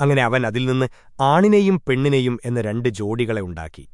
അങ്ങനെ അവൻ അതിൽ നിന്ന് ആണിനെയും പെണ്ണിനെയും എന്ന രണ്ട് ജോഡികളെ ഉണ്ടാക്കി.